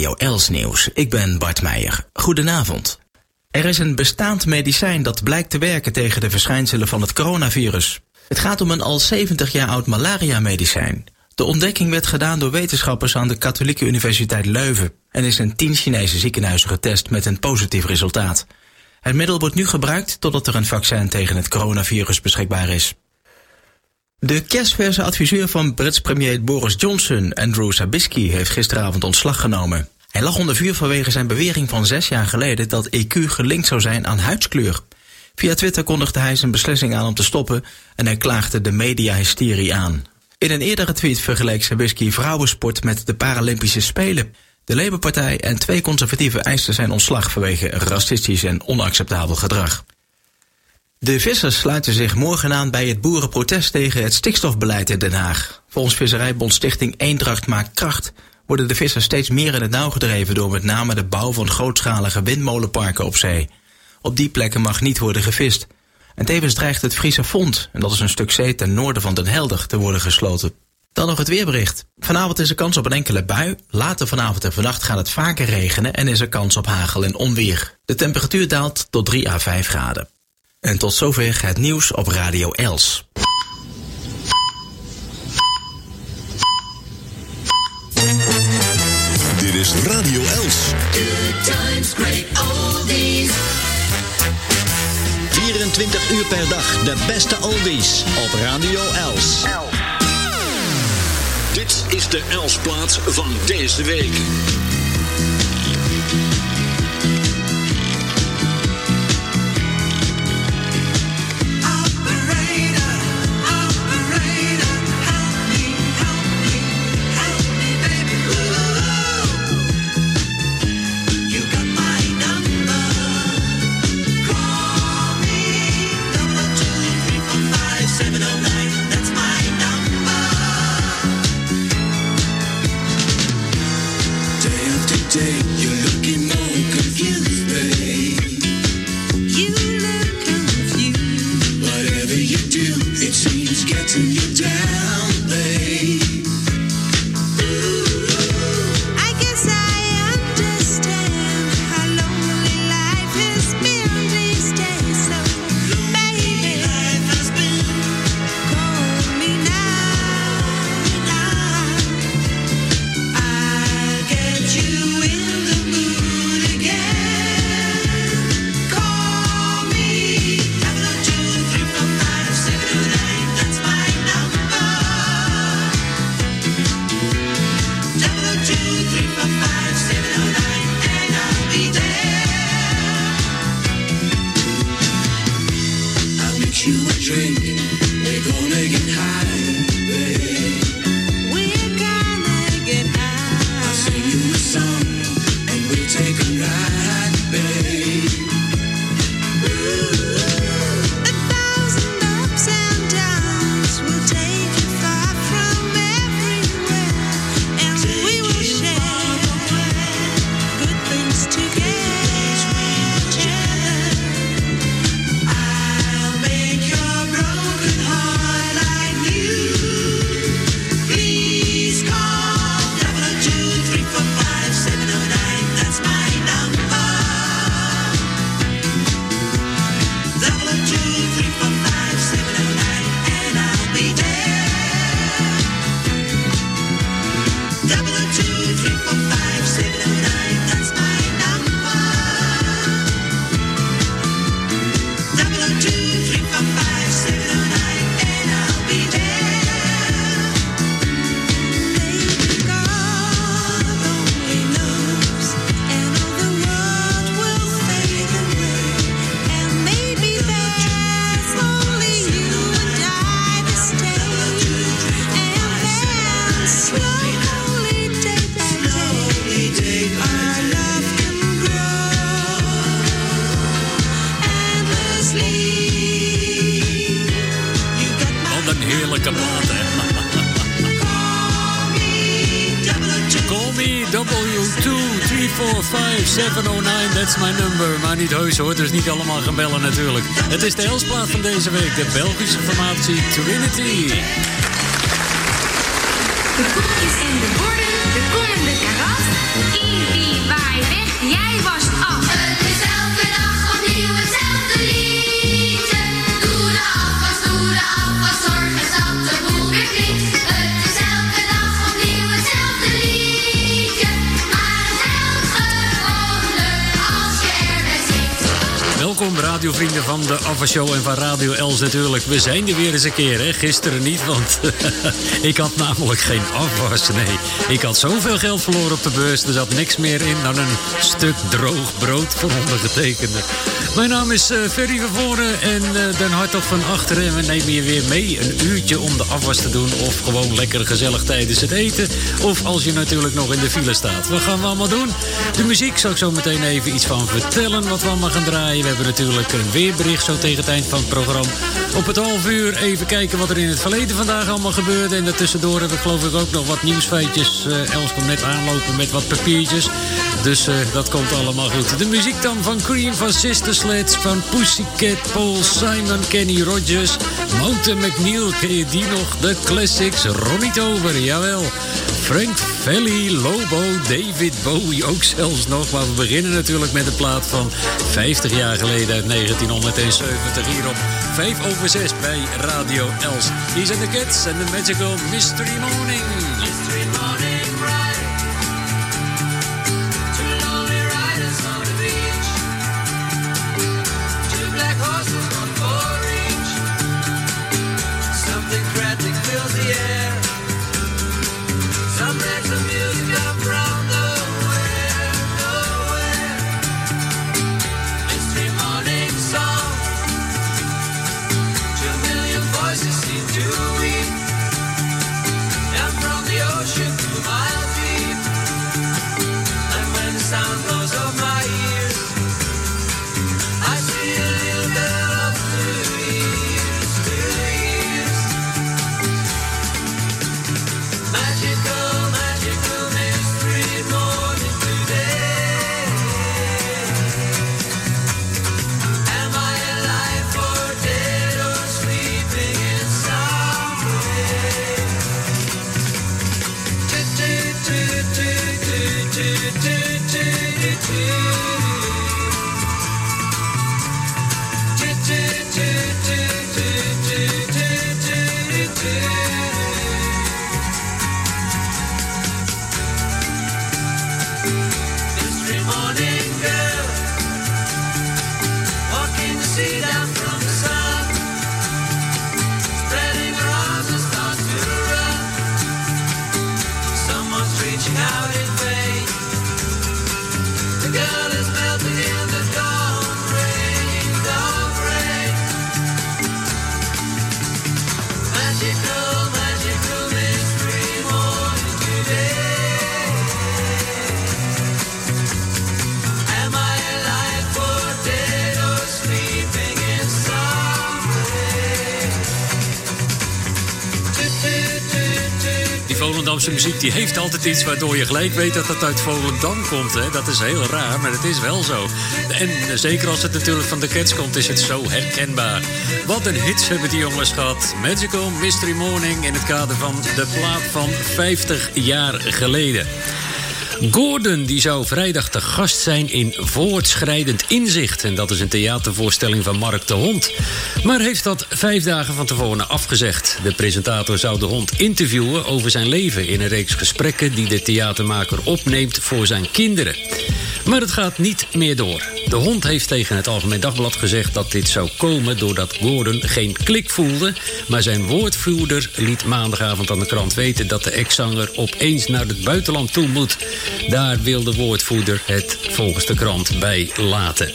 Radio Els nieuws. Ik ben Bart Meijer. Goedenavond. Er is een bestaand medicijn dat blijkt te werken tegen de verschijnselen van het coronavirus. Het gaat om een al 70 jaar oud malaria-medicijn. De ontdekking werd gedaan door wetenschappers aan de Katholieke Universiteit Leuven en is in 10 Chinese ziekenhuizen getest met een positief resultaat. Het middel wordt nu gebruikt totdat er een vaccin tegen het coronavirus beschikbaar is. De kerstverse adviseur van Brits premier Boris Johnson, Andrew Sabisky, heeft gisteravond ontslag genomen. Hij lag onder vuur vanwege zijn bewering van zes jaar geleden dat EQ gelinkt zou zijn aan huidskleur. Via Twitter kondigde hij zijn beslissing aan om te stoppen en hij klaagde de media-hysterie aan. In een eerdere tweet vergeleek Sabisky vrouwensport met de Paralympische Spelen. De Labour-partij en twee conservatieven eisten zijn ontslag vanwege racistisch en onacceptabel gedrag. De vissers sluiten zich morgen aan bij het boerenprotest tegen het stikstofbeleid in Den Haag. Volgens Visserijbond Stichting Eendracht maakt kracht worden de vissers steeds meer in het nauw gedreven door met name de bouw van grootschalige windmolenparken op zee. Op die plekken mag niet worden gevist. En tevens dreigt het Friese Fond, en dat is een stuk zee ten noorden van Den Helder, te worden gesloten. Dan nog het weerbericht. Vanavond is er kans op een enkele bui. Later vanavond en vannacht gaat het vaker regenen en is er kans op hagel en onweer. De temperatuur daalt tot 3 à 5 graden. En tot zover het nieuws op Radio Els. Is Radio Els. Good times, great oldies. 24 uur per dag de beste oldies op Radio Els. Dit is de Elsplaats van deze week. dus niet allemaal gaan bellen natuurlijk. Het is de helsplaat van deze week, de Belgische formatie Trinity. De koekjes de borden, de komende. Ivy, jij was. Radiovrienden van de Ava Show en van Radio Els natuurlijk. We zijn er weer eens een keer, hè? Gisteren niet, want ik had namelijk geen afwas. Nee, ik had zoveel geld verloren op de beurs. Er zat niks meer in dan een stuk droog brood van ondergetekende. Mijn naam is eh, Ferry van voren en uh, Den Hartog van achteren. En we nemen je weer mee een uurtje om de afwas te doen. Of gewoon lekker gezellig tijdens het eten. Of als je natuurlijk nog in de file staat. Wat gaan we allemaal doen? De muziek zal ik zo meteen even iets van vertellen wat we allemaal gaan draaien. We hebben natuurlijk een weerbericht zo tegen het eind van het programma. Op het half uur even kijken wat er in het verleden vandaag allemaal gebeurde. En daartussendoor hebben we geloof ik ook nog wat nieuwsfeitjes. Uh, Els komt net aanlopen met wat papiertjes. Dus uh, dat komt allemaal goed. De muziek dan van Cream, van Sister Sledge, van Pussycat, Paul Simon, Kenny Rogers, Mountain McNeil, ken je die nog? De classics, Ronnie Tober, jawel. Frank Valley, Lobo, David Bowie ook zelfs nog. Maar we beginnen natuurlijk met de plaat van 50 jaar geleden uit 1970 hier op 5 over 6 bij Radio Els. Hier zijn de Cats en de Magical Mystery Morning. Muziek die heeft altijd iets waardoor je gelijk weet dat het uit Volendam komt. Hè? Dat is heel raar, maar het is wel zo. En zeker als het natuurlijk van de Cats komt, is het zo herkenbaar. Wat een hits hebben die jongens gehad. Magical Mystery Morning in het kader van de plaat van 50 jaar geleden. Gordon die zou vrijdag te gast zijn in Voortschrijdend Inzicht. En dat is een theatervoorstelling van Mark de Hond. Maar heeft dat vijf dagen van tevoren afgezegd. De presentator zou de hond interviewen over zijn leven... in een reeks gesprekken die de theatermaker opneemt voor zijn kinderen. Maar het gaat niet meer door. De hond heeft tegen het Algemeen Dagblad gezegd dat dit zou komen doordat Gordon geen klik voelde. Maar zijn woordvoerder liet maandagavond aan de krant weten dat de ex-zanger opeens naar het buitenland toe moet. Daar wil de woordvoerder het volgens de krant bij laten.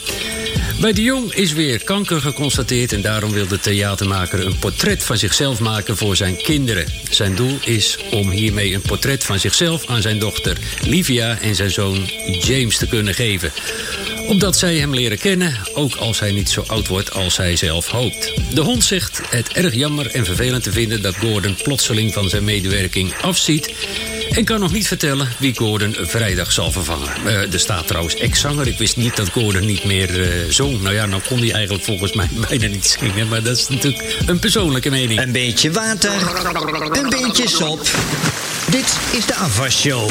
Bij de Jong is weer kanker geconstateerd en daarom wil de theatermaker een portret van zichzelf maken voor zijn kinderen. Zijn doel is om hiermee een portret van zichzelf aan zijn dochter Livia en zijn zoon James te kunnen geven. Opdat zij hem leren kennen, ook als hij niet zo oud wordt als hij zelf hoopt. De hond zegt het erg jammer en vervelend te vinden dat Gordon plotseling van zijn medewerking afziet. En kan nog niet vertellen wie Gordon vrijdag zal vervangen. Eh, er staat trouwens ex-zanger. Ik wist niet dat Gordon niet meer eh, zong. Nou ja, nou kon hij eigenlijk volgens mij bijna niet zingen. Maar dat is natuurlijk een persoonlijke mening. Een beetje water, een beetje sop. Dit is de afwasshow.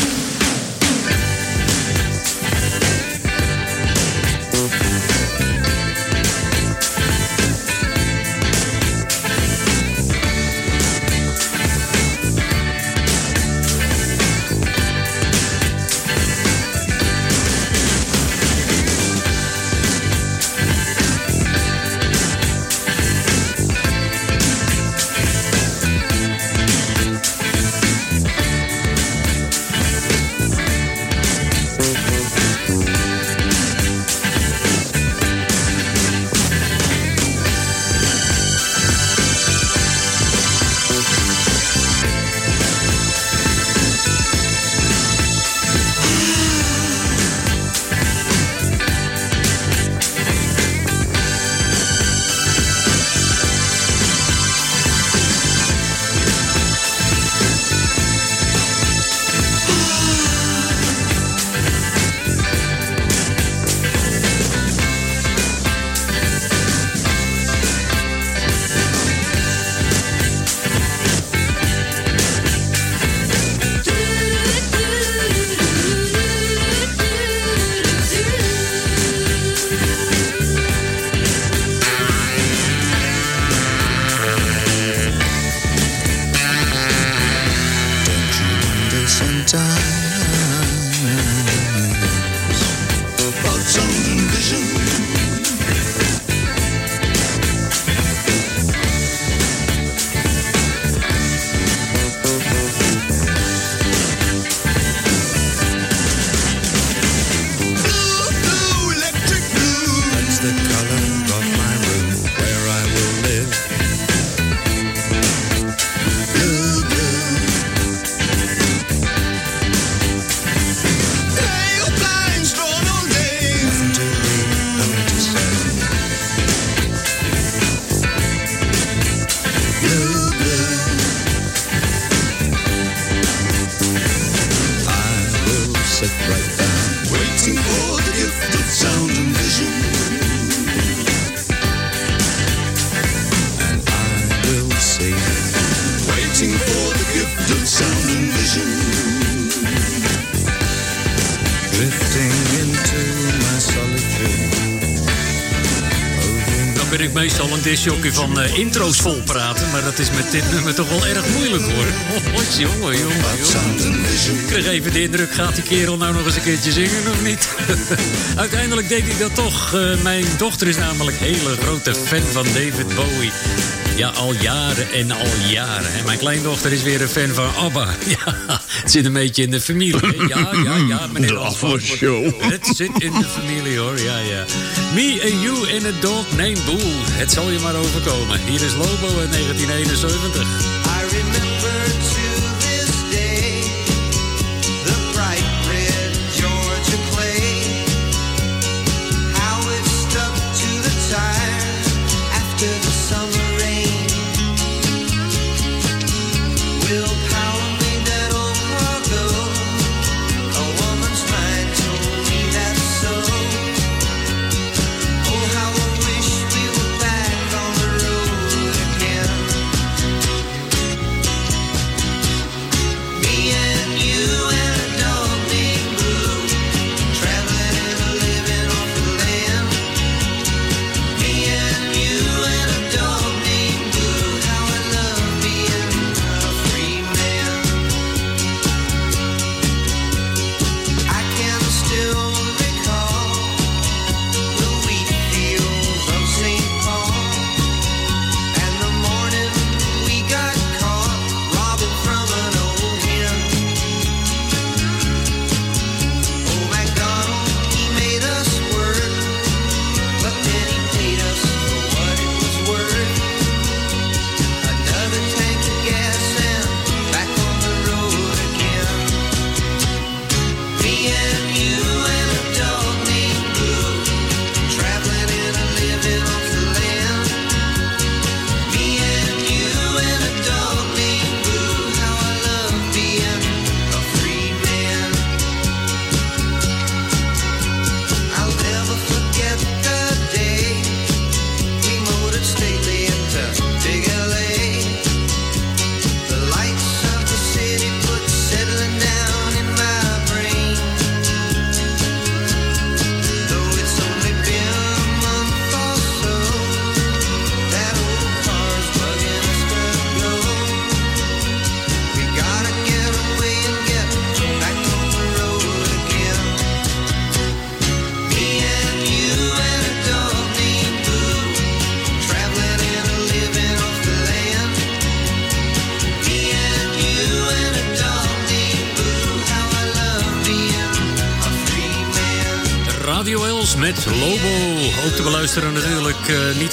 Van eh, intro's vol praten. Maar dat is met dit nummer toch wel erg moeilijk hoor. Jongen, jongen, jongen. Ik kreeg even de indruk, gaat die kerel nou nog eens een keertje zingen of niet? Uiteindelijk deed hij dat toch. Eh, mijn dochter is namelijk een hele grote fan van David Bowie. Ja, al jaren en al jaren. En mijn kleindochter is weer een fan van ABBA. Ja, het zit een beetje in de familie. hè? Ja, ja, ja, meneer De. ABBA-show. Het zit in de familie hoor, ja, ja. Me and you in a dog named Boo. Het zal je maar overkomen. Hier is Lobo in 1971.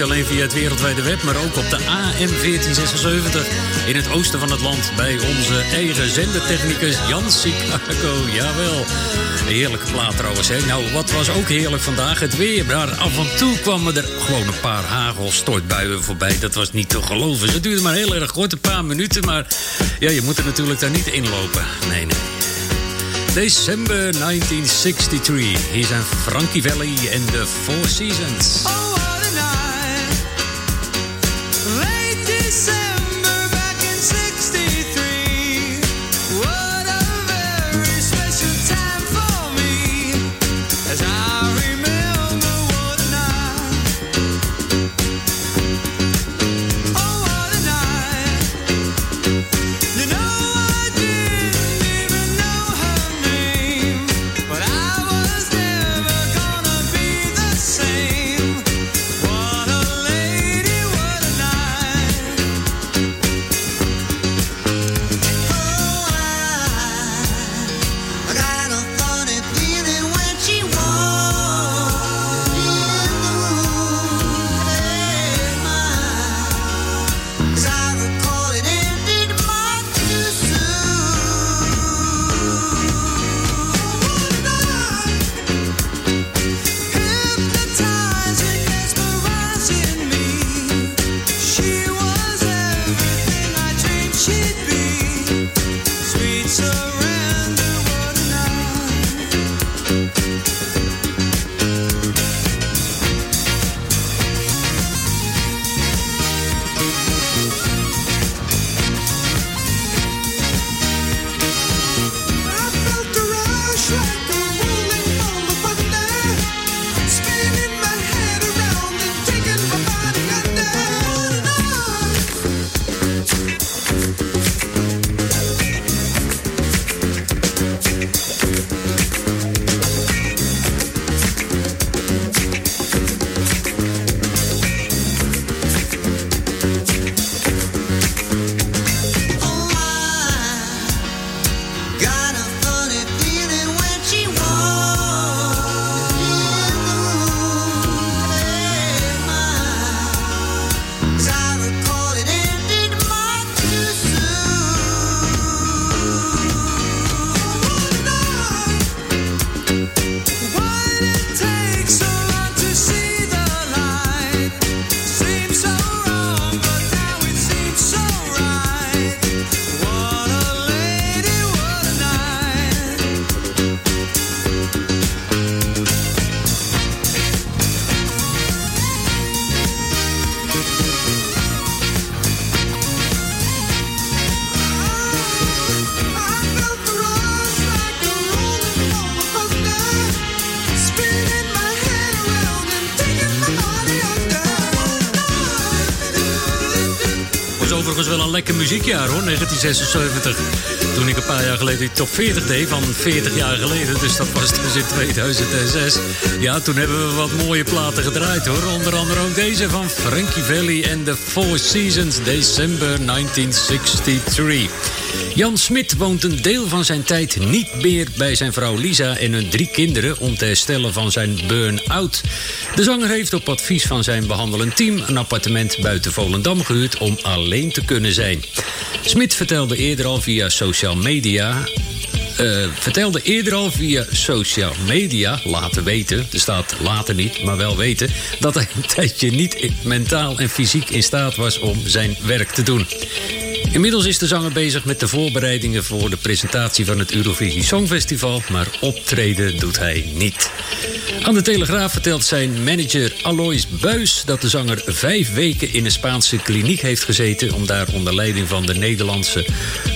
Alleen via het wereldwijde web, maar ook op de AM 1476 in het oosten van het land bij onze eigen zendertechnicus Jan Chicago. Jawel. Heerlijke plaat trouwens. Nou, wat was ook heerlijk vandaag? Het weer. Maar af en toe kwamen er gewoon een paar hagelstortbuien voorbij. Dat was niet te geloven. Het duurde maar heel erg kort, een paar minuten. Maar ja, je moet er natuurlijk daar niet inlopen. Nee, nee. December 1963. Hier zijn Frankie Valley en de Four Seasons. Overigens wel een lekker muziekjaar hoor, 1976. Toen ik een paar jaar geleden die top 40 deed van 40 jaar geleden. Dus dat was dus in 2006. Ja, toen hebben we wat mooie platen gedraaid hoor. Onder andere ook deze van Frankie Valli en The Four Seasons, december 1963. Jan Smit woont een deel van zijn tijd niet meer bij zijn vrouw Lisa en hun drie kinderen om te herstellen van zijn burn-out. De zanger heeft op advies van zijn behandelend team een appartement buiten Volendam gehuurd om alleen te kunnen zijn. Smit vertelde eerder al via social media eh, vertelde eerder al via social media laten weten, er staat later niet, maar wel weten, dat hij een tijdje niet mentaal en fysiek in staat was om zijn werk te doen. Inmiddels is de zanger bezig met de voorbereidingen voor de presentatie van het Eurovisie Songfestival, maar optreden doet hij niet. Aan de Telegraaf vertelt zijn manager Alois Buis dat de zanger vijf weken in een Spaanse kliniek heeft gezeten om daar onder leiding van de Nederlandse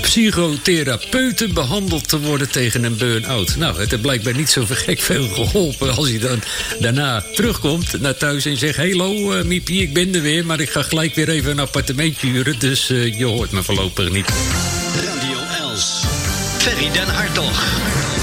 psychotherapeuten behandeld te worden tegen een burn-out. Nou, het heeft blijkbaar niet zo gek veel geholpen als hij dan daarna terugkomt naar thuis en zegt: Hallo, uh, Miepie, ik ben er weer, maar ik ga gelijk weer even een appartementje huren, dus uh, je hoort me voorlopig niet. Radio Els. Ferry den Hartog.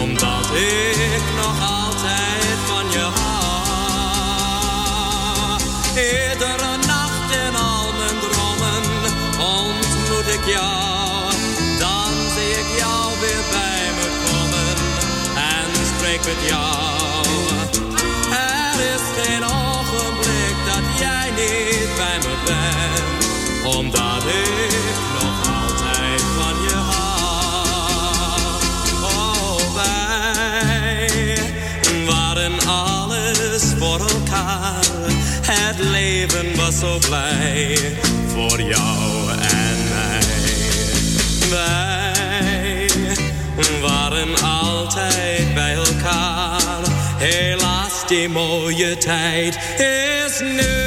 Omdat ik nog altijd zo blij voor jou en mij. Wij waren altijd bij elkaar. Helaas, die mooie tijd is nu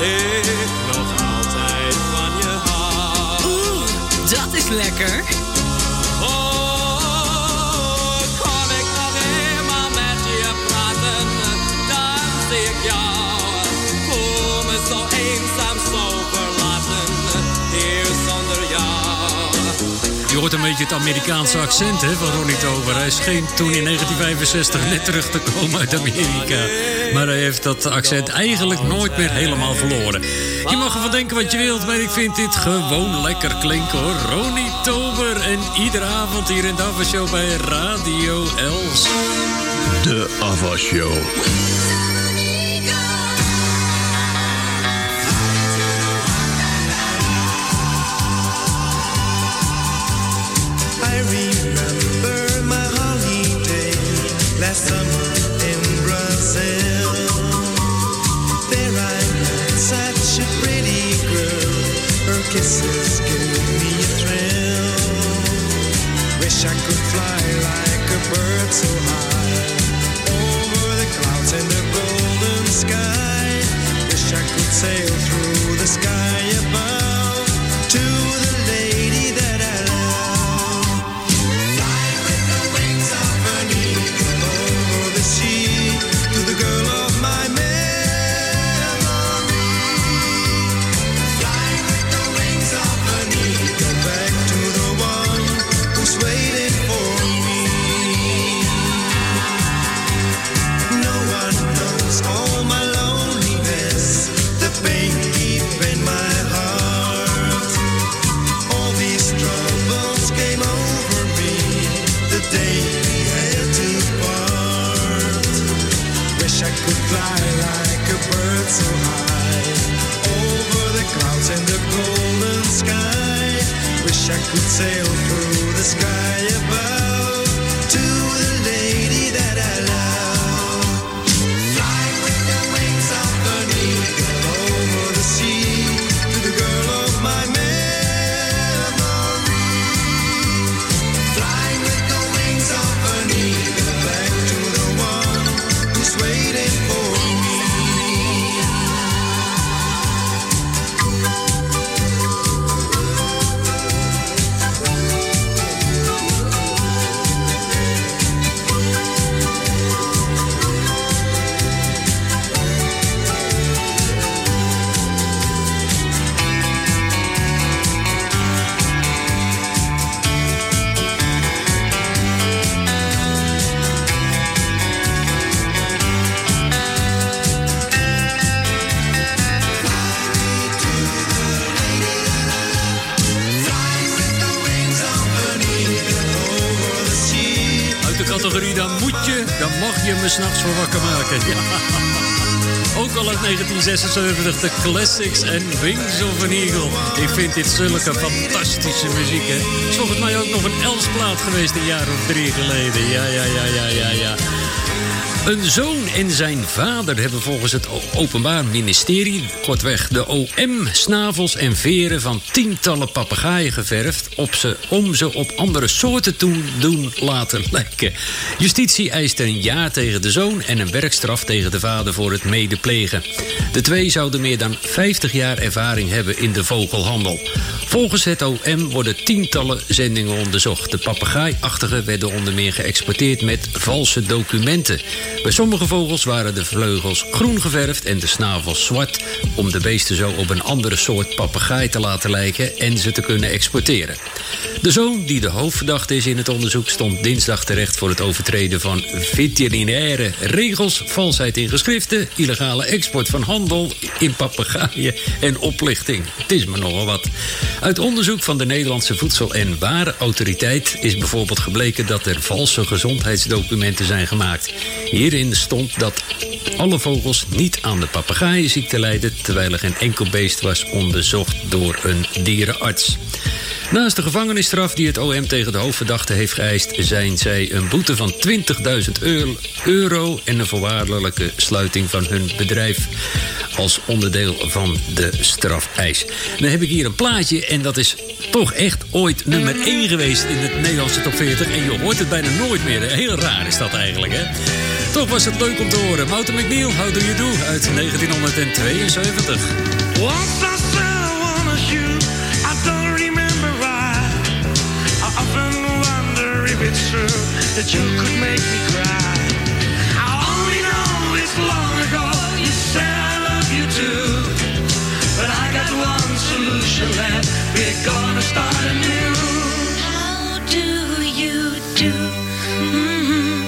ik nog altijd van je hou. Oeh, dat is lekker. Hoort een beetje het Amerikaanse accent hè, van Ronnie Tober. Hij scheen toen in 1965 net terug te komen uit Amerika. Maar hij heeft dat accent eigenlijk nooit meer helemaal verloren. Je mag ervan denken wat je wilt, maar ik vind dit gewoon lekker klinken hoor. Ronnie Tober en iedere avond hier in de Show bij Radio Els. De Ava Show. Kisses me a thrill. Wish I could fly like a bird so high sail 1976, de classics en Wings of an Eagle. Ik vind dit zulke fantastische muziek, hè. Is volgens mij ook nog een Elsplaat geweest een jaar of drie geleden. Ja, ja, ja, ja, ja, ja. Een zoon en zijn vader hebben volgens het Openbaar Ministerie, kortweg de OM, snavels en veren van tientallen papegaaien geverfd op ze, om ze op andere soorten te doen laten lijken. Justitie eiste een jaar tegen de zoon en een werkstraf tegen de vader voor het medeplegen. De twee zouden meer dan 50 jaar ervaring hebben in de vogelhandel. Volgens het OM worden tientallen zendingen onderzocht. De papegaaiachtigen werden onder meer geëxporteerd met valse documenten. Bij sommige vogels waren de vleugels groen geverfd en de snavels zwart... om de beesten zo op een andere soort papegaai te laten lijken... en ze te kunnen exporteren. De zoon, die de hoofdverdachte is in het onderzoek... stond dinsdag terecht voor het overtreden van veterinaire regels... valsheid in geschriften, illegale export van handel in papegaaien en oplichting. Het is maar nogal wat. Uit onderzoek van de Nederlandse Voedsel- en Warenautoriteit... is bijvoorbeeld gebleken dat er valse gezondheidsdocumenten zijn gemaakt. Hierin stond dat alle vogels niet aan de papegaaienziekte lijden... terwijl er geen enkel beest was onderzocht door een dierenarts. Naast de gevangenisstraf die het OM tegen de hoofdverdachte heeft geëist... zijn zij een boete van 20.000 euro- en een voorwaardelijke sluiting van hun bedrijf... als onderdeel van de strafeis. Dan heb ik hier een plaatje en dat is toch echt ooit nummer 1 geweest... in het Nederlandse top 40 en je hoort het bijna nooit meer. Heel raar is dat eigenlijk, hè? Toch was het leuk om te horen. Mouten McNeil, How Do You Do uit 1972. Once I said I wanna shoot, I don't remember why. I often wonder if it's true that you could make me cry. I only know it's long left. We're gonna start anew. How do you do? hmm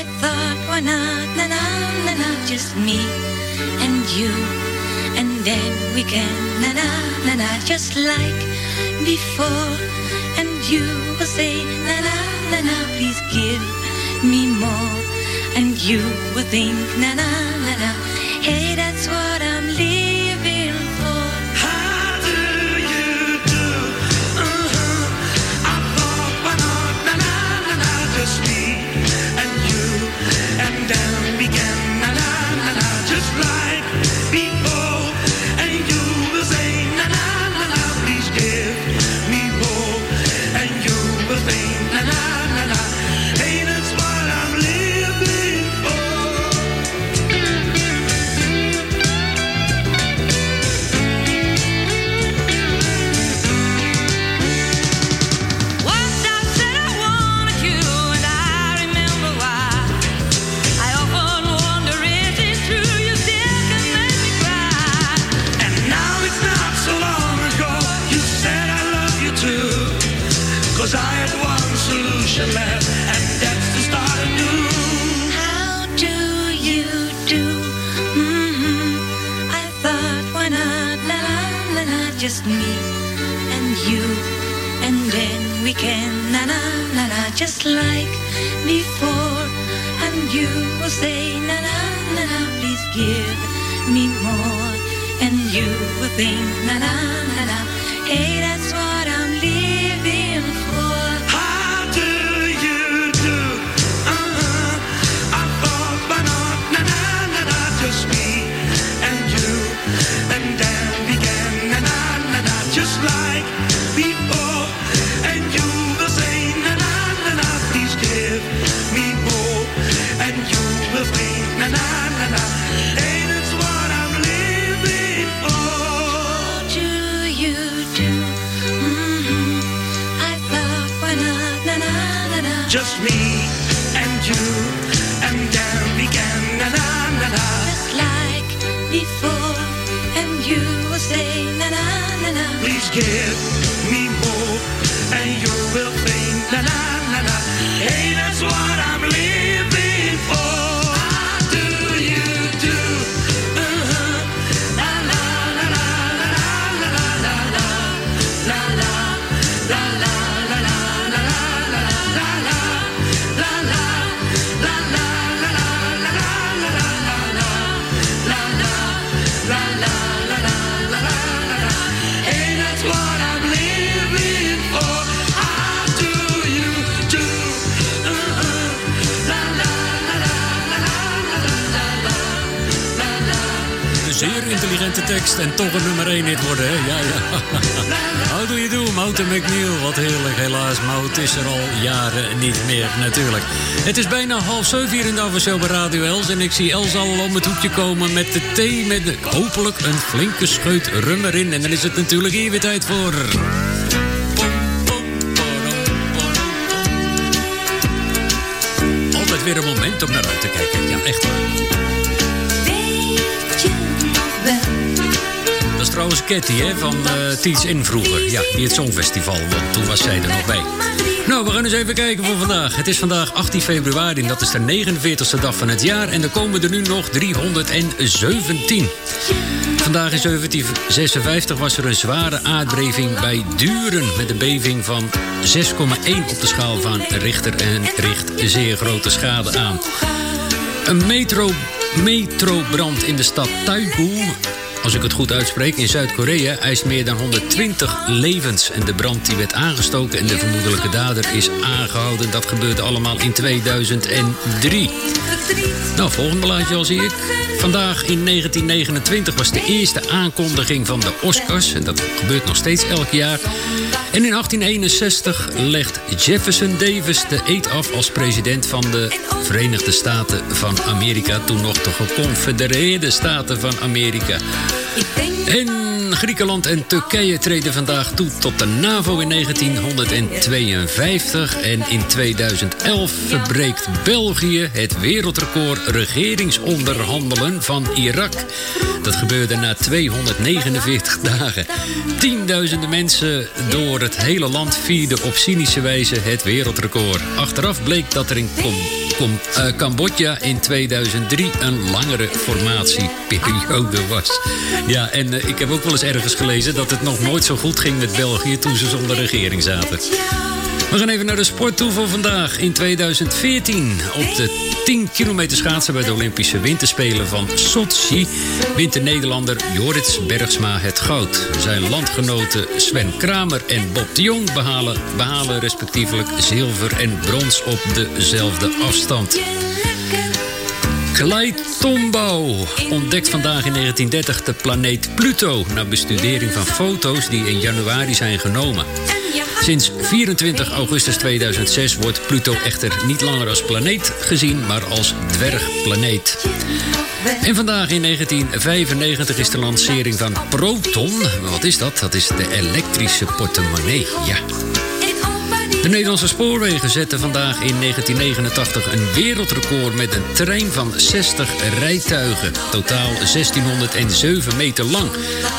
I thought, why not, na na na na, just me and you, and then we can, na na na na, just like before. And you will say, na na na na, please give me more. And you will think, na na na na, hey, that's what en toch een nummer 1 hit worden, hè? Ja, ja. How do you do, Mouten McNeil? Wat heerlijk, helaas. Mout is er al jaren niet meer, natuurlijk. Het is bijna half zeven hier in de Avashow bij Radio Els. En ik zie Els al om het hoekje komen met de thee... met hopelijk een flinke scheut rum erin. En dan is het natuurlijk hier weer tijd voor... Altijd weer een moment om naar uit te kijken. Ja, echt waar. Trouwens hè, van Teach In vroeger. Ja, die het Songfestival won. Toen was zij er nog bij. Nou, we gaan eens even kijken voor vandaag. Het is vandaag 18 februari en dat is de 49ste dag van het jaar. En er komen er nu nog 317. Vandaag in 1756 was er een zware aardbeving bij Duren... met een beving van 6,1 op de schaal van Richter... en richt zeer grote schade aan. Een metro, metrobrand in de stad Taegu, als ik het goed uitspreek, in Zuid-Korea... eist meer dan 120 levens. En de brand die werd aangestoken en de vermoedelijke dader is aangehouden. Dat gebeurde allemaal in 2003. Nou, volgende blaadje al zie ik. Vandaag in 1929 was de eerste aankondiging van de Oscars. En dat gebeurt nog steeds elk jaar. En in 1861 legt Jefferson Davis de eed af als president van de Verenigde Staten van Amerika. Toen nog de geconfedereerde Staten van Amerika. En Griekenland en Turkije treden vandaag toe tot de NAVO in 1952. En in 2011 verbreekt België het wereldrecord regeringsonderhandelen van Irak. Dat gebeurde na 249 dagen. Tienduizenden mensen door het hele land vierden op cynische wijze het wereldrecord. Achteraf bleek dat er in Kom- Kom- eh, Cambodja in 2003 een langere formatieperiode was. Ja, en eh, ik heb ook wel eens ergens gelezen dat het nog nooit zo goed ging met België toen ze zonder regering zaten. We gaan even naar de sport toe voor vandaag. In 2014 op de 10 kilometer schaatsen bij de Olympische Winterspelen van Sochi... wint de Nederlander Jorits Bergsma het goud. Zijn landgenoten Sven Kramer en Bob de Jong behalen, behalen respectievelijk zilver en brons op dezelfde afstand. Tombaugh ontdekt vandaag in 1930 de planeet Pluto... na bestudering van foto's die in januari zijn genomen. Sinds 24 augustus 2006 wordt Pluto echter niet langer als planeet gezien, maar als dwergplaneet. En vandaag in 1995 is de lancering van Proton. Wat is dat? Dat is de elektrische portemonnee. Ja. De Nederlandse spoorwegen zetten vandaag in 1989 een wereldrecord met een trein van 60 rijtuigen. Totaal 1607 meter lang.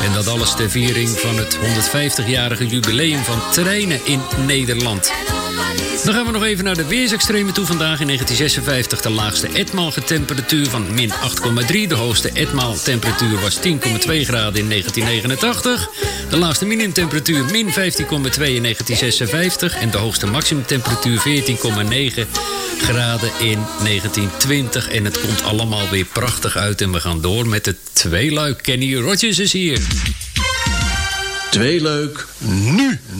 En dat alles ter viering van het 150-jarige jubileum van treinen in Nederland. Dan gaan we nog even naar de weersextremen toe. Vandaag in 1956 de laagste etmaaltemperatuur van min 8,3. De hoogste etmaaltemperatuur was 10,2 graden in 1989. De laagste minimumtemperatuur min 15,2 in 1956. En de hoogste maximumtemperatuur 14,9 graden in 1920. En het komt allemaal weer prachtig uit. En we gaan door met het tweeluik. Kenny Rogers is hier. Nu, nu,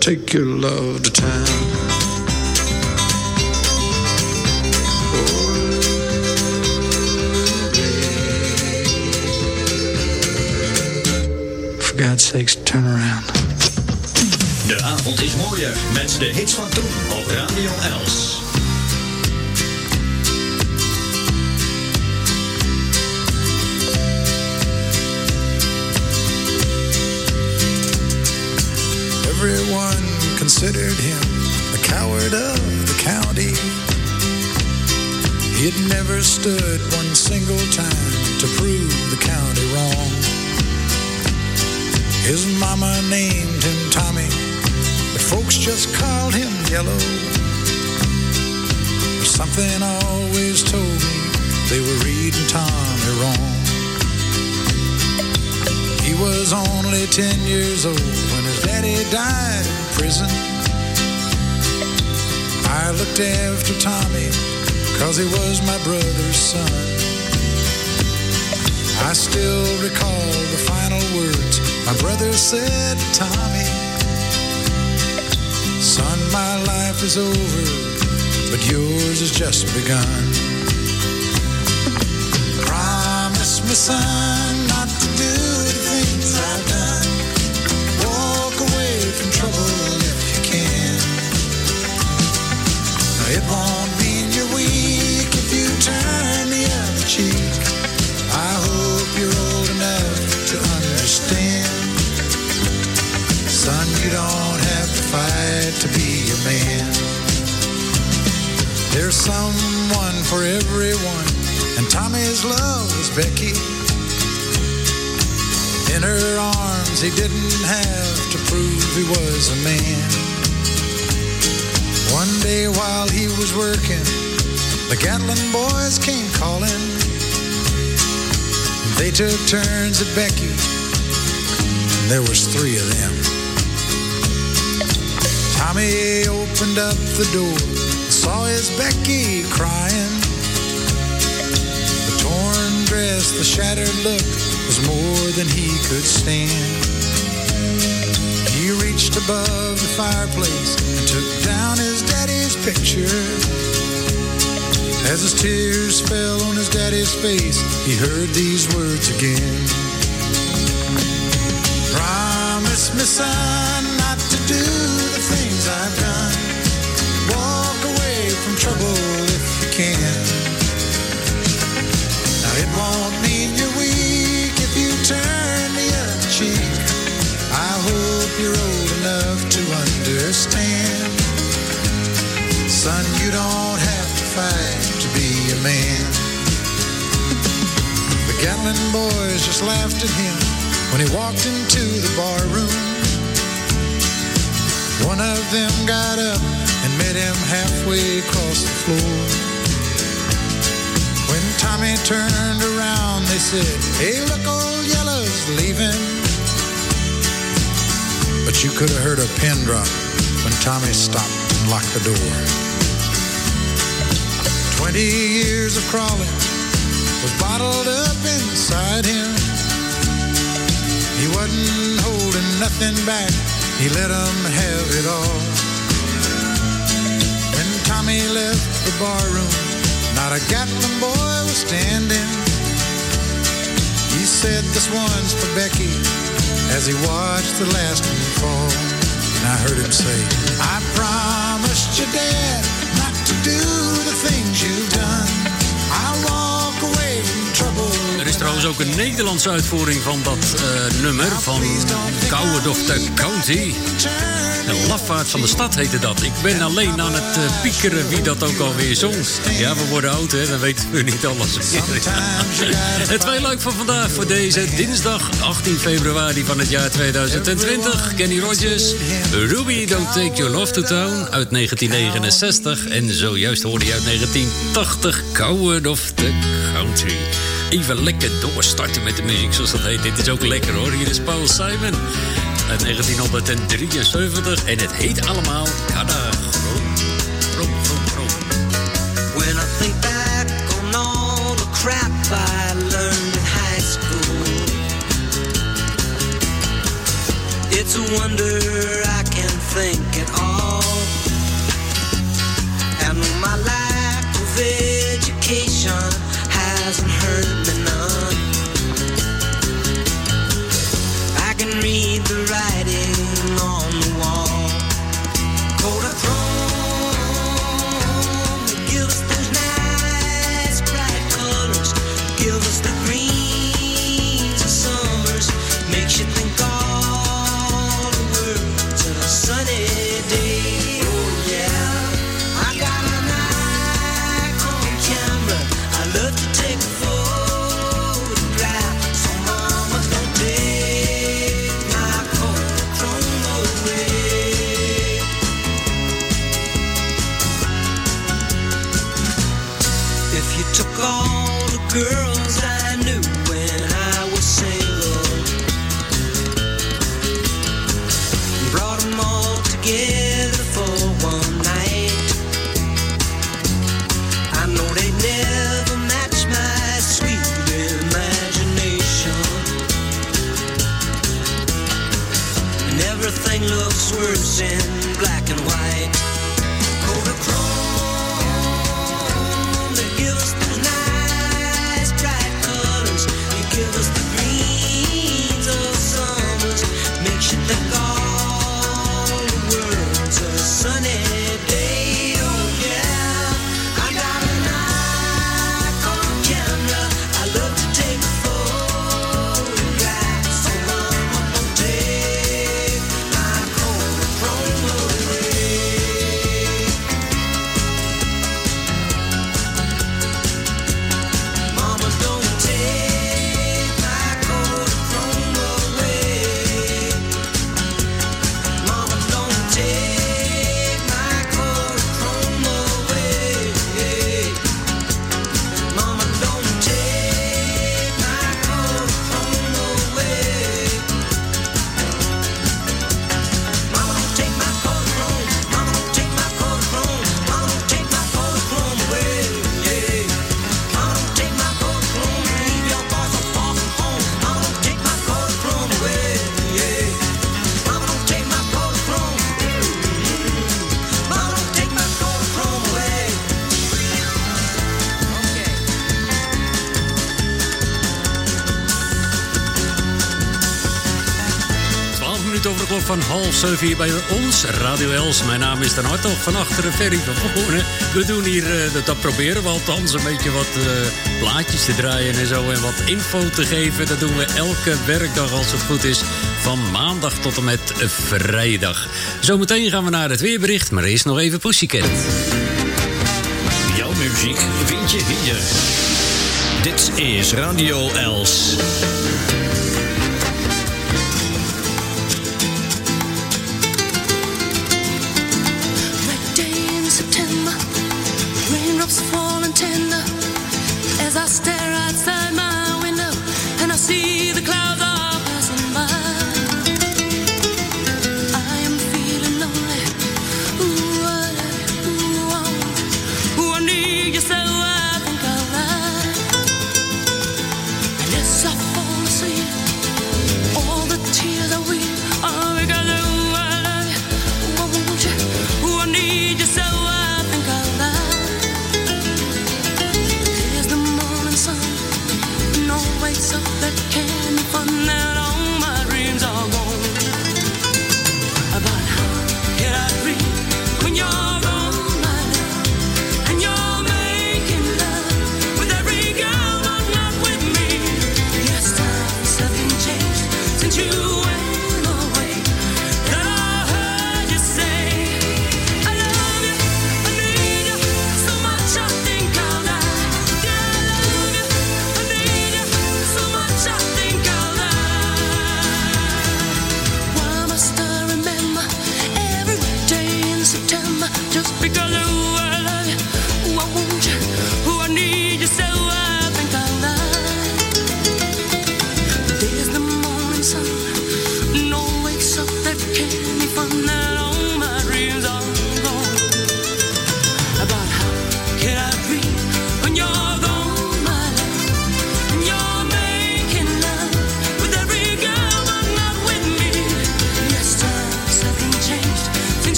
Take your love to town. For God's sakes, turn around. De avond is mooier met de hits van toen op Radio Els. Considered him the coward of the county. He'd never stood one single time to prove the county wrong. His mama named him Tommy, but folks just called him Yellow. Something always told me they were reading Tommy wrong. He was only 10 years old when his daddy died in prison. I looked after Tommy cause he was my brother's son. I still recall the final words my brother said to Tommy. Son, my life is over, but yours has just begun. Promise me, son, not to do It won't mean you're weak if you turn the other cheek. I hope you're old enough to understand. Son, you don't have to fight to be a man. There's someone for everyone, and Tommy's love was Becky. In her arms, he didn't have to prove he was a man. One day while he was working, the Gatlin boys came calling. They took turns at Becky, there was three of them. Tommy opened up the door, saw his Becky crying. The torn dress, the shattered look was more than he could stand. He reached above the fireplace and took down his daddy's picture. As his tears fell on his daddy's face, he heard these words again. Promise me, son, not to do the things I've done. Walk away from trouble if you can. Now it won't mean you're weak if you turn the other cheek. I hope you're old to understand. Son, you don't have to fight to be a man. The Gatlin boys just laughed at him when he walked into the bar room. One of them got up and met him halfway across the floor. When Tommy turned around, they said, Hey, look, old Yellow's leaving. You could have heard a pin drop when Tommy stopped and locked the door. Twenty years of crawling was bottled up inside him. He wasn't holding nothing back, he let 'em have it all. When Tommy left the barroom, not a Gatlin boy was standing. He said, This one's for Becky, as he watched the last one fall. And I heard him say, I promised your dad not to do the things you've done. Trouwens ook een Nederlandse uitvoering van dat eh, nummer van Coward of the County. Een lafaard van de stad heette dat. Ik ben alleen aan het eh, piekeren wie dat ook alweer zong. Ja, we worden oud, hè? Dan weten we niet alles. Het tweeluik van vandaag voor deze dinsdag 18 februari van het jaar 2020. Kenny Rogers, Ruby Don't Take Your Love to Town uit 1969. En zojuist hoorde je uit 1980 Coward of the Country. Even lekker doorstarten met de muziek zoals dat heet. Dit is ook lekker hoor. Hier is Paul Simon uit 1973 en het heet allemaal Kada. When I think back on all the crap I learned in high school, it's a wonder 7 hier bij ons, Radio Els. Mijn naam is Dan Hartog van achteren Ferry van. We doen hier, eh, dat, proberen we althans, een beetje wat eh, plaatjes te draaien en zo. En wat info te geven. Dat doen we elke werkdag als het goed is. Van maandag tot en met vrijdag. Zometeen gaan we naar het weerbericht, maar eerst nog even Pussycat. Jouw muziek vind je hier. Dit is Radio Els.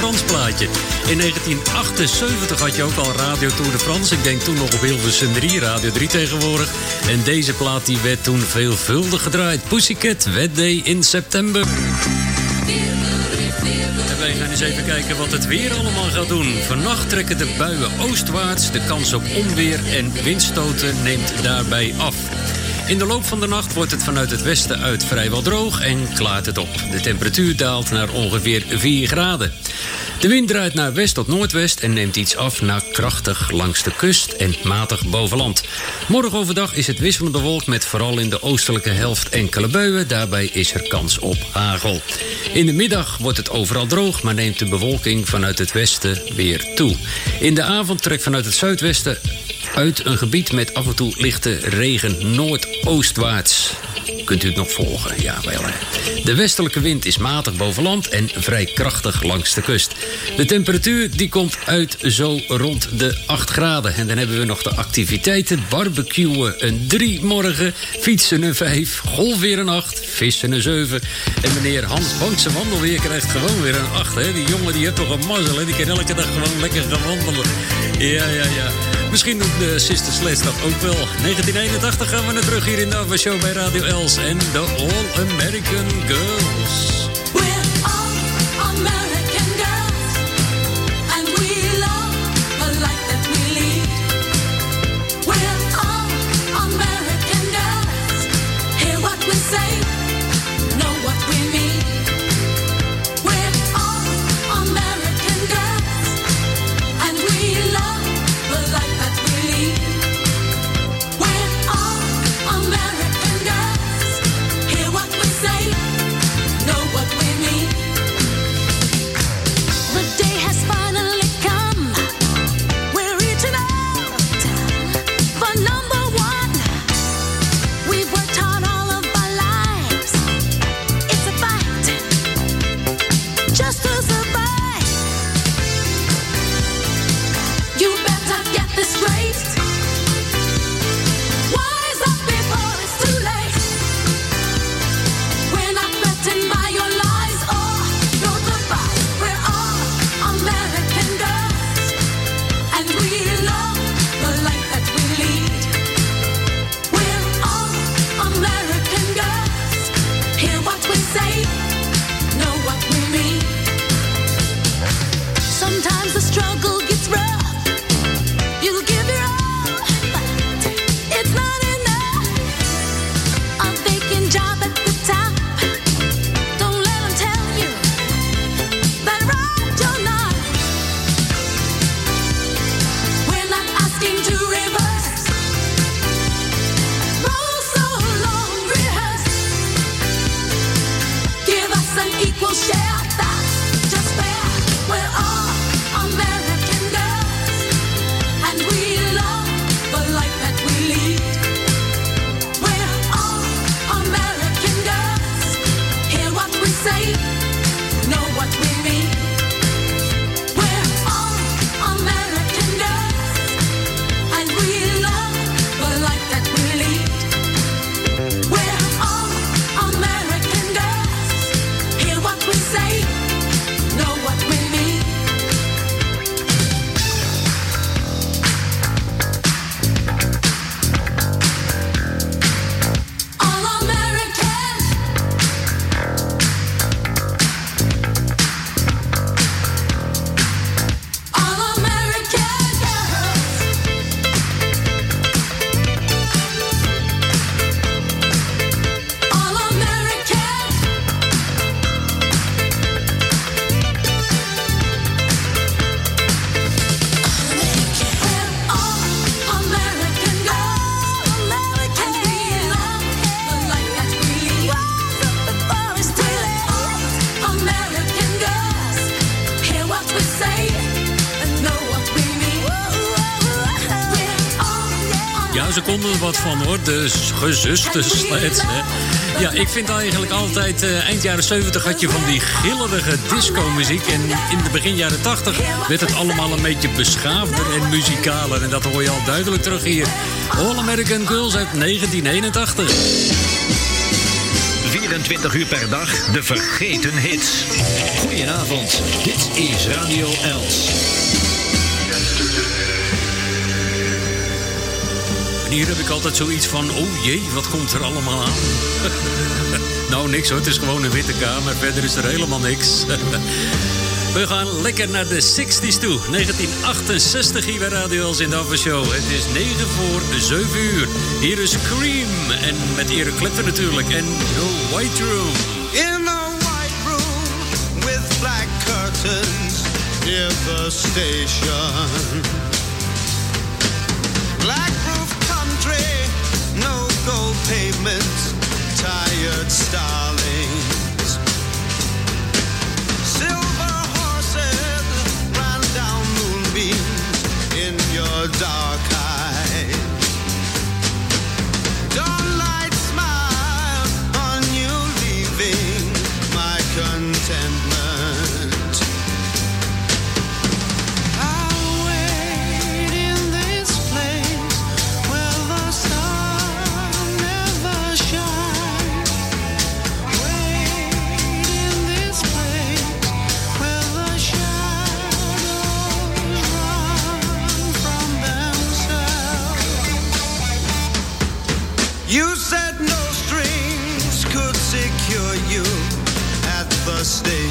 France plaatje. In 1978 had je ook al Radio Tour de France. Ik denk toen nog op Hilversum 3, Radio 3 tegenwoordig. En deze plaat die werd toen veelvuldig gedraaid. Pussycat, Wet Day in september. En wij gaan eens even kijken wat het weer allemaal gaat doen. Vannacht trekken de buien oostwaarts. De kans op onweer en windstoten neemt daarbij af. In de loop van de nacht wordt het vanuit het westen uit vrijwel droog en klaart het op. De temperatuur daalt naar ongeveer 4 graden. De wind draait naar west tot noordwest en neemt iets af naar krachtig langs de kust en matig boven land. Morgen overdag is het wisselend bewolkt met vooral in de oostelijke helft enkele buien. Daarbij is er kans op hagel. In de middag wordt het overal droog, maar neemt de bewolking vanuit het westen weer toe. In de avond trekt vanuit het zuidwesten uit een gebied met af en toe lichte regen noordoostwaarts. Kunt u het nog volgen? Ja, wel. De westelijke wind is matig boven land en vrij krachtig langs de kust. De temperatuur die komt uit zo rond de 8 graden. En dan hebben we nog de activiteiten. Barbecuen een 3 morgen, fietsen een 5, golf weer een 8, vissen een 7. En meneer Hans Bankse wandelweer krijgt gewoon weer een 8. Hè? Die jongen die heeft toch een mazzel. Die kan elke dag gewoon lekker gaan wandelen. Ja, ja, ja. Misschien doet de Sister Sledge dat ook wel. 1981 gaan we naar terug hier in de Show bij Radio Els en de All American Girls. Ja, ze konden er wat van hoor, de gezuste sleds. Hè. Ja, ik vind eigenlijk altijd, eh, eind jaren 70 had je van die gillerige disco-muziek. En in de begin jaren 80 werd het allemaal een beetje beschaafder en muzikaler. En dat hoor je al duidelijk terug hier. All American Girls uit 1981. 24 uur per dag de vergeten hits. Goedenavond, dit is Radio Els. En hier heb ik altijd zoiets van, oh jee, wat komt er allemaal aan? nou, niks hoor, het is gewoon een witte kamer. Verder is er helemaal niks. We gaan lekker naar de 60s toe. 1968 hier bij Radio Els in de Show. Het is 9 voor 7 uur. Hier is Cream. En met Eric Clapton natuurlijk. En The White Room. In a white room with black curtains near the station. Black roof tired stars.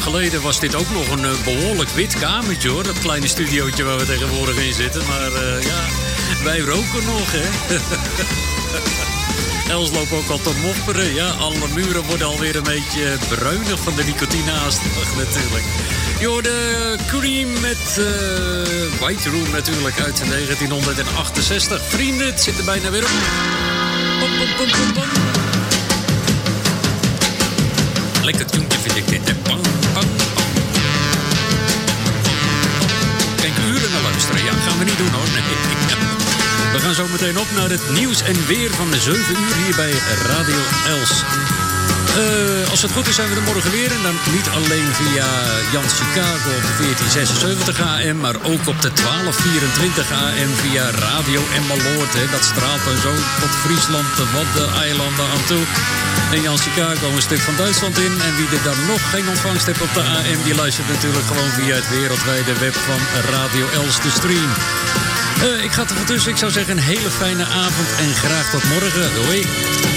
geleden was dit ook nog een eh, behoorlijk wit kamertje hoor. Dat kleine studiootje waar we tegenwoordig in zitten. Maar eh, ja, wij roken nog hè. Els loopt ook al te mopperen. Ja, alle muren worden alweer een beetje bruinig van de nicotineaastig natuurlijk. Je hoorde Cream met eh, White Room natuurlijk uit 1968. Vrienden, het zit er bijna weer op. Lekker tuentje vind ik dit. pang, pang. Kijk, uren naar luisteren. Ja, gaan we niet doen hoor. Nee. We gaan zo meteen op naar het nieuws en weer van de 7 uur hier bij Radio Els. Eh, als het goed is zijn we er morgen weer. En dan niet alleen via Jans Chicago op de 1476 AM... maar ook op de 1224 AM via Radio. Hè. Dat straalt dan zo tot Friesland, de Waddeneilanden aan toe. En Jans Chicago een stuk van Duitsland in. En wie er dan nog geen ontvangst heeft op de AM... die luistert natuurlijk gewoon via het wereldwijde web van Radio Els de Stream. Eh, ik ga er van tussen. Ik zou zeggen een hele fijne avond en graag tot morgen. Doei.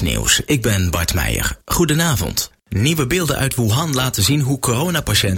Nieuws. Ik ben Bart Meijer. Goedenavond. Nieuwe beelden uit Wuhan laten zien hoe coronapatiënten